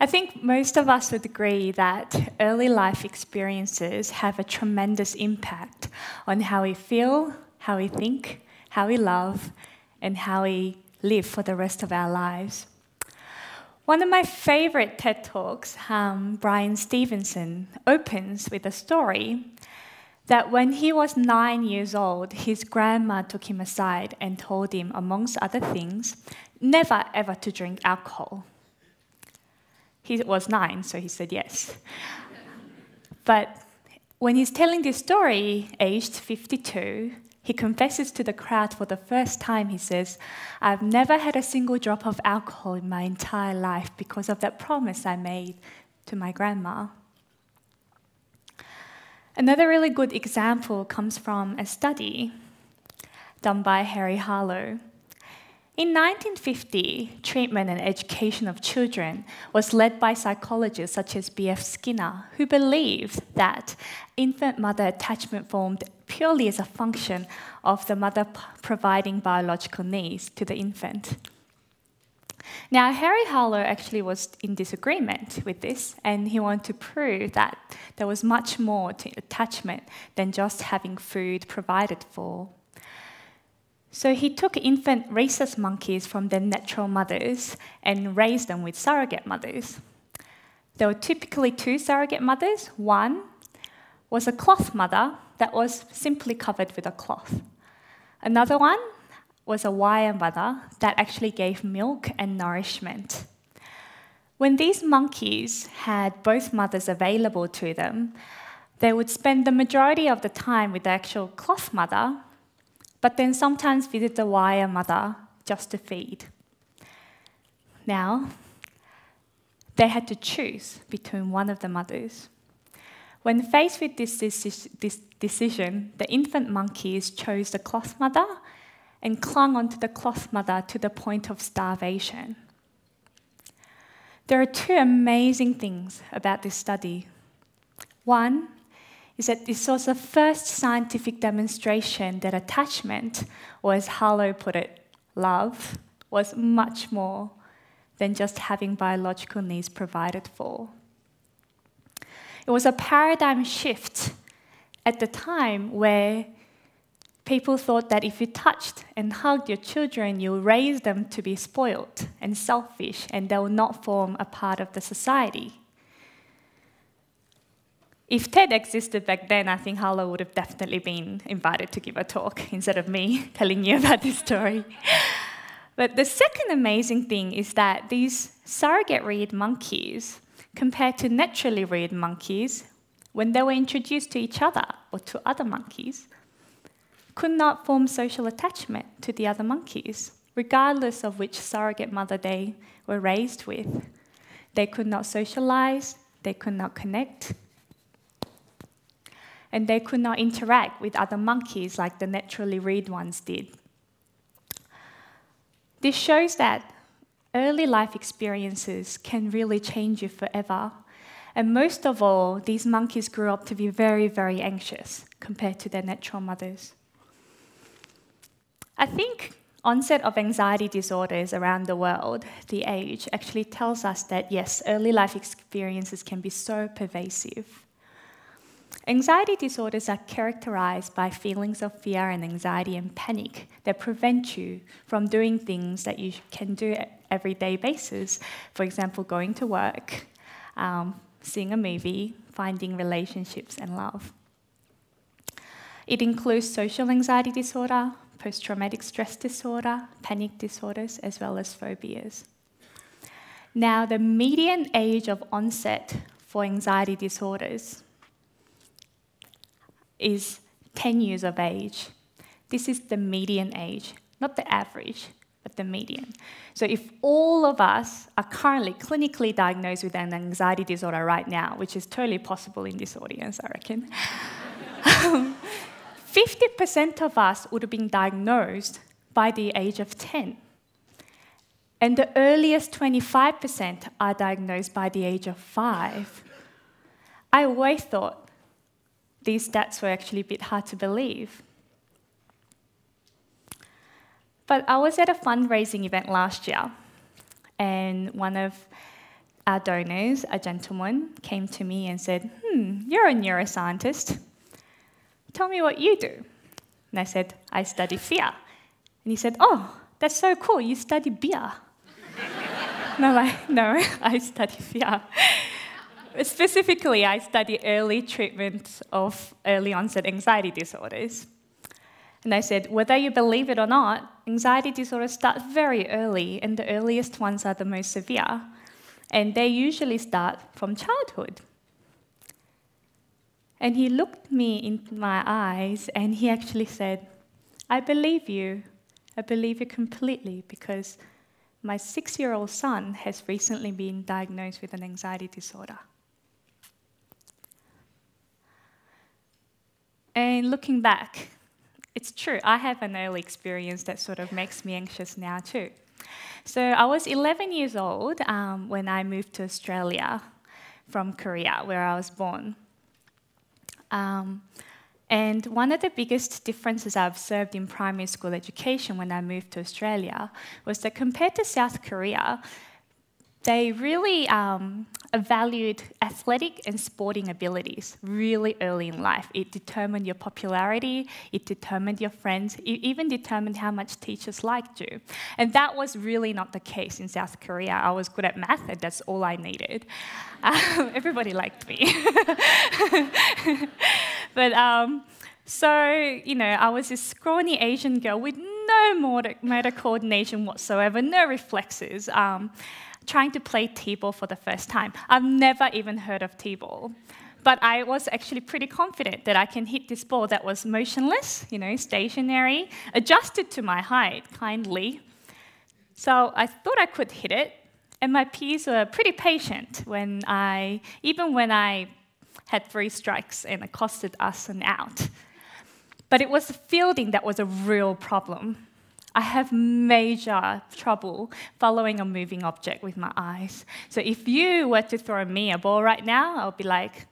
I think most of us would agree that early life experiences have a tremendous impact on how we feel, how we think, how we love, and how we live for the rest of our lives. One of my favorite TED Talks, um, Bryan Stevenson, opens with a story that when he was nine years old, his grandma took him aside and told him, amongst other things, never ever to drink alcohol. He was nine, so he said yes. but when he's telling this story, aged 52, he confesses to the crowd for the first time. He says, I've never had a single drop of alcohol in my entire life because of that promise I made to my grandma. Another really good example comes from a study done by Harry Harlow. In 1950, treatment and education of children was led by psychologists such as B.F. Skinner, who believed that infant mother attachment formed purely as a function of the mother providing biological needs to the infant. Now, Harry Harlow actually was in disagreement with this, and he wanted to prove that there was much more to attachment than just having food provided for. So he took infant rhesus monkeys from their natural mothers and raised them with surrogate mothers. There were typically two surrogate mothers. One was a cloth mother that was simply covered with a cloth. Another one was a wire mother that actually gave milk and nourishment. When these monkeys had both mothers available to them, they would spend the majority of the time with the actual cloth mother but then sometimes visit the wire mother just to feed. Now, they had to choose between one of the mothers. When faced with this, decision, the infant monkeys chose the cloth mother and clung onto the cloth mother to the point of starvation. There are two amazing things about this study. One, is that this was the first scientific demonstration that attachment, or as Harlow put it, love, was much more than just having biological needs provided for. It was a paradigm shift at the time where people thought that if you touched and hugged your children, you would raise them to be spoiled and selfish and they will not form a part of the society. If TED existed back then, I think Harlow would have definitely been invited to give a talk instead of me telling you about this story. but the second amazing thing is that these surrogate reared monkeys, compared to naturally reared monkeys, when they were introduced to each other or to other monkeys, could not form social attachment to the other monkeys, regardless of which surrogate mother they were raised with. They could not socialize, they could not connect, and they could not interact with other monkeys like the naturally reared ones did. This shows that early life experiences can really change you forever. And most of all, these monkeys grew up to be very, very anxious compared to their natural mothers. I think onset of anxiety disorders around the world, the age, actually tells us that yes, early life experiences can be so pervasive. Anxiety disorders are characterized by feelings of fear and anxiety and panic that prevent you from doing things that you can do at everyday basis. For example, going to work, um, seeing a movie, finding relationships and love. It includes social anxiety disorder, post traumatic stress disorder, panic disorders, as well as phobias. Now, the median age of onset for anxiety disorders is 10 years of age. This is the median age, not the average, but the median. So if all of us are currently clinically diagnosed with an anxiety disorder right now, which is totally possible in this audience, I reckon, 50% of us would have been diagnosed by the age of 10. And the earliest 25% are diagnosed by the age of 5. I always thought these stats were actually a bit hard to believe. But I was at a fundraising event last year, and one of our donors, a gentleman, came to me and said, Hmm, you're a neuroscientist. Tell me what you do. And I said, I study fear. And he said, Oh, that's so cool. You study beer. and I'm like, No, I study fear. Specifically, I study early treatment of early onset anxiety disorders. And I said, whether you believe it or not, anxiety disorders start very early, and the earliest ones are the most severe. And they usually start from childhood. And he looked me in my eyes and he actually said, I believe you. I believe you completely because my six year old son has recently been diagnosed with an anxiety disorder. And looking back, it's true, I have an early experience that sort of makes me anxious now too. So I was 11 years old um, when I moved to Australia from Korea, where I was born. Um, and one of the biggest differences I observed in primary school education when I moved to Australia was that compared to South Korea, they really um, valued athletic and sporting abilities really early in life. It determined your popularity, it determined your friends, it even determined how much teachers liked you. And that was really not the case in South Korea. I was good at math, and that's all I needed. Um, everybody liked me. but um, so, you know, I was this scrawny Asian girl with no motor, motor coordination whatsoever, no reflexes. Um, trying to play T-ball for the first time. I've never even heard of T-ball. But I was actually pretty confident that I can hit this ball that was motionless, you know, stationary, adjusted to my height kindly. So I thought I could hit it, and my peers were pretty patient when I, even when I had three strikes and accosted us and out. But it was the fielding that was a real problem. I have major trouble following a moving object with my eyes. So if you were to throw me a ball right now, I'll be like,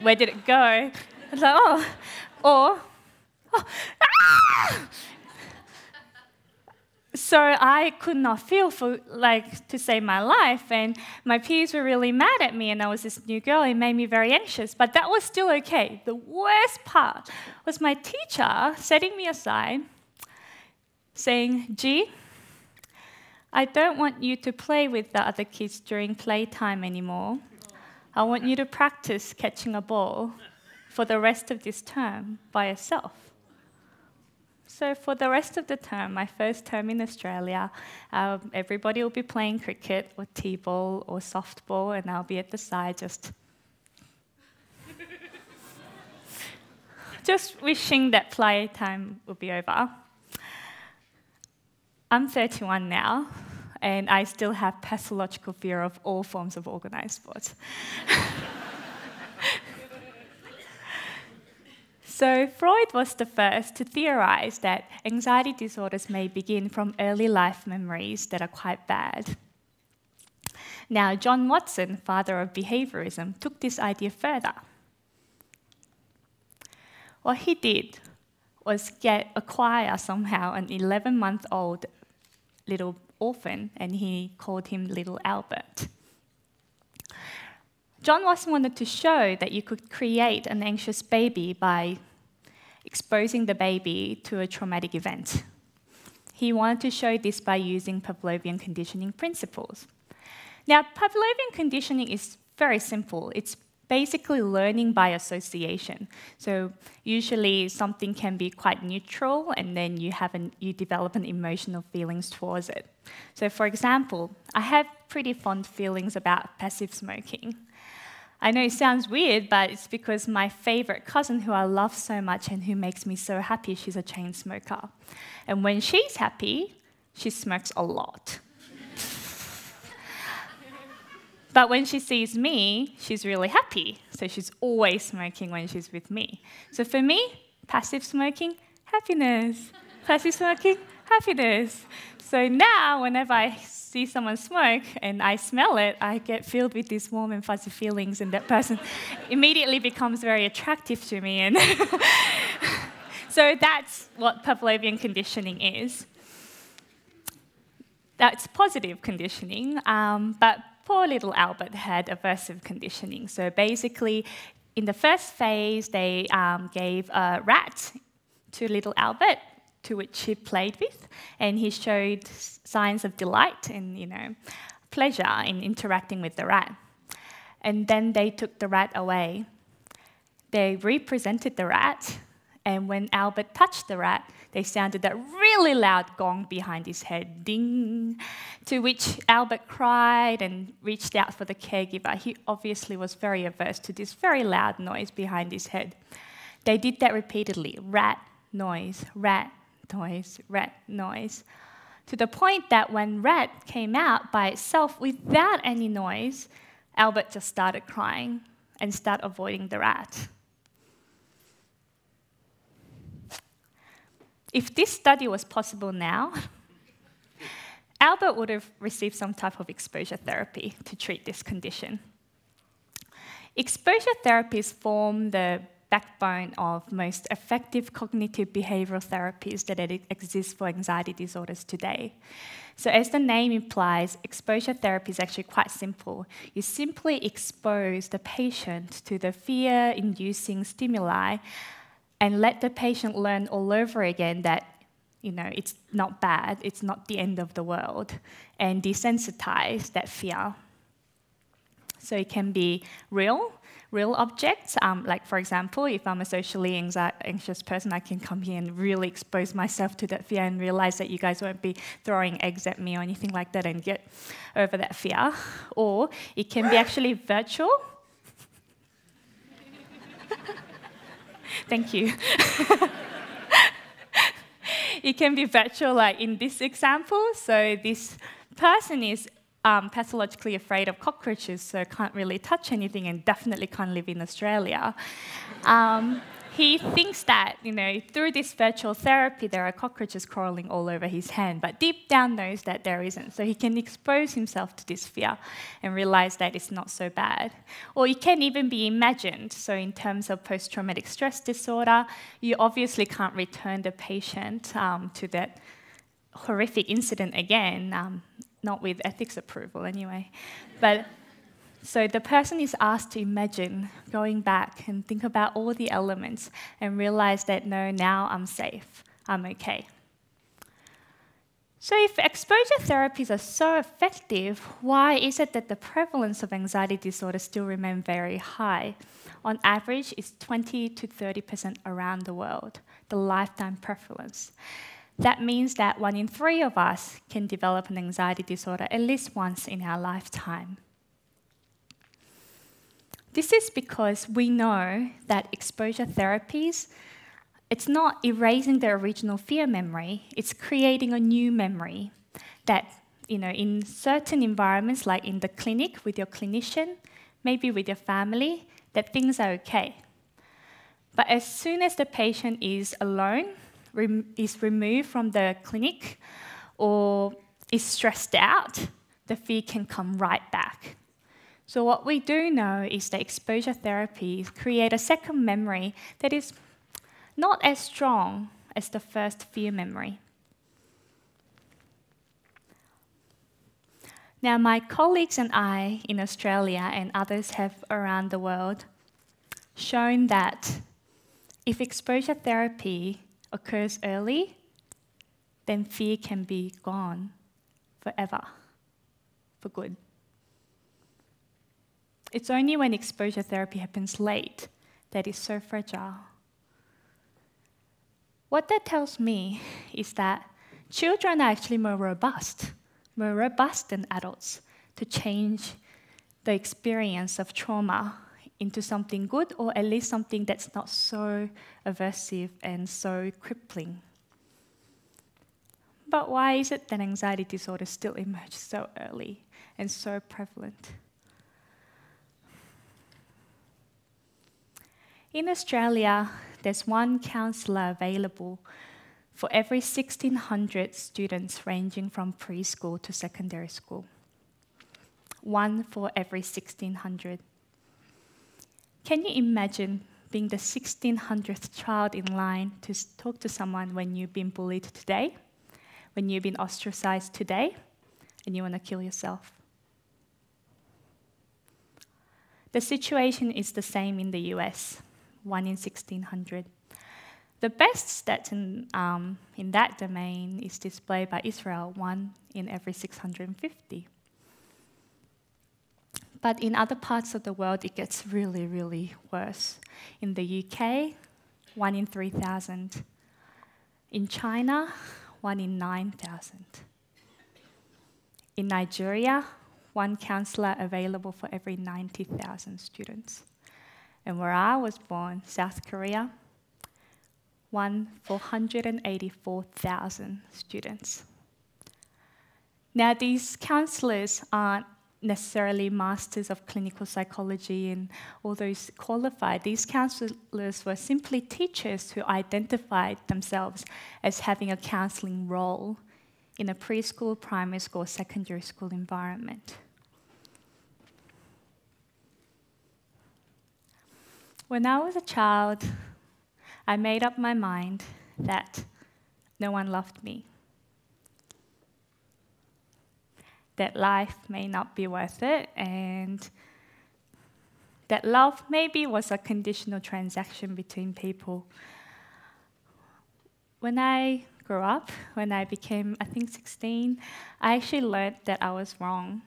where did it go? It's like, oh, or, oh, ah! So I could not feel for like to save my life, and my peers were really mad at me, and I was this new girl. It made me very anxious, but that was still okay. The worst part was my teacher setting me aside saying, G, I don't want you to play with the other kids during playtime anymore. I want you to practice catching a ball for the rest of this term by yourself. So, for the rest of the term, my first term in Australia, um, everybody will be playing cricket or t ball or softball, and I'll be at the side just. just wishing that playtime would be over. I'm 31 now, and I still have pathological fear of all forms of organized sports. so, Freud was the first to theorize that anxiety disorders may begin from early life memories that are quite bad. Now, John Watson, father of behaviorism, took this idea further. What he did was get acquire somehow an 11 month old little orphan and he called him little Albert. John Watson wanted to show that you could create an anxious baby by exposing the baby to a traumatic event. He wanted to show this by using Pavlovian conditioning principles. Now, Pavlovian conditioning is very simple. It's basically learning by association. So usually something can be quite neutral and then you have an, you develop an emotional feelings towards it. So for example, I have pretty fond feelings about passive smoking. I know it sounds weird, but it's because my favorite cousin, who I love so much and who makes me so happy, she's a chain smoker. And when she's happy, she smokes a lot. But when she sees me, she's really happy. So she's always smoking when she's with me. So for me, passive smoking, happiness. Passive smoking, happiness. So now, whenever I see someone smoke and I smell it, I get filled with these warm and fuzzy feelings, and that person immediately becomes very attractive to me. And so that's what Pavlovian conditioning is. that's positive conditioning, um, but poor little Albert had aversive conditioning. So basically, in the first phase, they um, gave a rat to little Albert, to which he played with, and he showed signs of delight and you know pleasure in interacting with the rat. And then they took the rat away. They represented the rat, and when Albert touched the rat, they sounded that really loud gong behind his head, ding, to which Albert cried and reached out for the caregiver. He obviously was very averse to this very loud noise behind his head. They did that repeatedly rat, noise, rat, noise, rat, noise. To the point that when rat came out by itself without any noise, Albert just started crying and started avoiding the rat. If this study was possible now, Albert would have received some type of exposure therapy to treat this condition. Exposure therapies form the backbone of most effective cognitive behavioral therapies that exist for anxiety disorders today. So, as the name implies, exposure therapy is actually quite simple. You simply expose the patient to the fear inducing stimuli and let the patient learn all over again that you know it's not bad, it's not the end of the world, and desensitize that fear. So it can be real, real objects. Um, like for example, if I'm a socially anxious person, I can come here and really expose myself to that fear and realize that you guys won't be throwing eggs at me or anything like that and get over that fear. Or it can be actually virtual. Thank you. it can be virtual, like in this example. So this person is um, pathologically afraid of cockroaches, so can't really touch anything and definitely can't live in Australia. Um, he thinks that, you know, through this virtual therapy, there are cockroaches crawling all over his hand, but deep down knows that there isn't. So he can expose himself to this fear and realize that it's not so bad. Or it can even be imagined. So, in terms of post traumatic stress disorder, you obviously can't return the patient um, to that horrific incident again, um, not with ethics approval anyway. But so the person is asked to imagine going back and think about all the elements and realize that no, now I'm safe, I'm okay. So, if exposure therapies are so effective, why is it that the prevalence of anxiety disorder still remain very high? On average, it's 20 to 30% around the world, the lifetime prevalence. That means that one in three of us can develop an anxiety disorder at least once in our lifetime. This is because we know that exposure therapies, it's not erasing the original fear memory, it's creating a new memory that, you know, in certain environments, like in the clinic with your clinician, maybe with your family, that things are okay. But as soon as the patient is alone, rem is removed from the clinic, or is stressed out, the fear can come right back. So, what we do know is that exposure therapies create a second memory that is not as strong as the first fear memory. Now, my colleagues and I in Australia and others have around the world shown that if exposure therapy occurs early, then fear can be gone forever, for good. It's only when exposure therapy happens late that it's so fragile. What that tells me is that children are actually more robust, more robust than adults to change the experience of trauma into something good or at least something that's not so aversive and so crippling. But why is it that anxiety disorder still emerges so early and so prevalent? In Australia, there's one counsellor available for every 1,600 students ranging from preschool to secondary school. One for every 1,600. Can you imagine being the 1600th child in line to talk to someone when you've been bullied today, when you've been ostracized today, and you want to kill yourself. The situation is the same in the US, one in 1600. The best stats in, um, in that domain is displayed by Israel, one in every 650. But in other parts of the world, it gets really, really worse. In the UK, one in 3,000. In China, one in 9,000. In Nigeria, one counselor available for every 90,000 students. And where I was born, South Korea, one 484,000 students. Now, these counselors aren't necessarily masters of clinical psychology and all those qualified. These counselors were simply teachers who identified themselves as having a counseling role in a preschool, primary school, secondary school environment. When I was a child, I made up my mind that no one loved me. that life may not be worth it and that love maybe was a conditional transaction between people. When I grew up, when I became, I think, 16, I actually learned that I was wrong.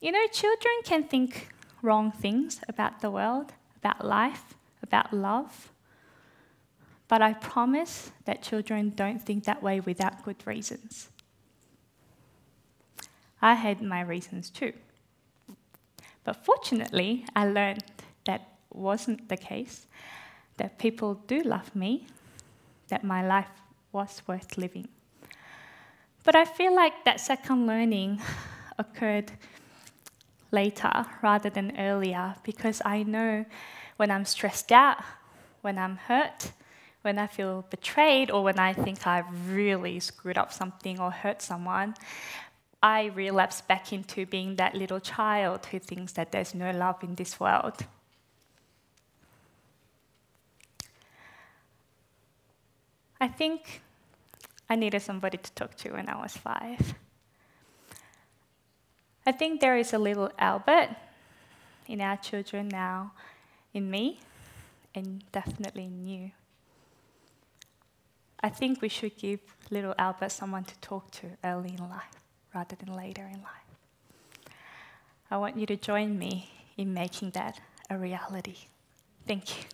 You know, children can think wrong things about the world, about life, about love. But I promise that children don't think that way without good reasons. I had my reasons too. But fortunately, I learned that wasn't the case, that people do love me, that my life was worth living. But I feel like that second learning occurred later rather than earlier because I know when I'm stressed out, when I'm hurt, when I feel betrayed, or when I think I've really screwed up something or hurt someone, I relapse back into being that little child who thinks that there's no love in this world. I think I needed somebody to talk to when I was five. I think there is a little Albert in our children now, in me, and definitely in you. I think we should give little Albert someone to talk to early in life rather than later in life. I want you to join me in making that a reality. Thank you.